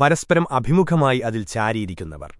പരസ്പരം അഭിമുഖമായി അതിൽ ചാരിയിരിക്കുന്നവർ.